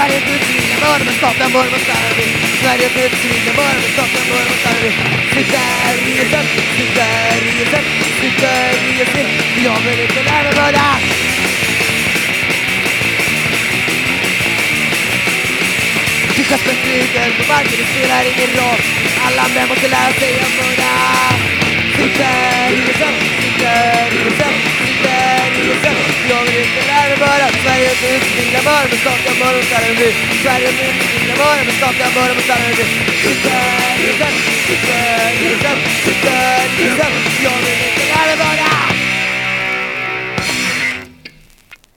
Sverige Sveriges utskrivna morgon och staplar morgon och Sverige Sitter i ett sitter i ett Sverige, i Jag vill inte lära bara Du kastar flyger på marken, det spelar ingen roll. Alla män måste lära sig att mina barm och staka barm och starrar nu Sverige med mina barm och staka barm och starrar nu Skjuter, skjuter, skjuter, skjuter, skjuter, skjuter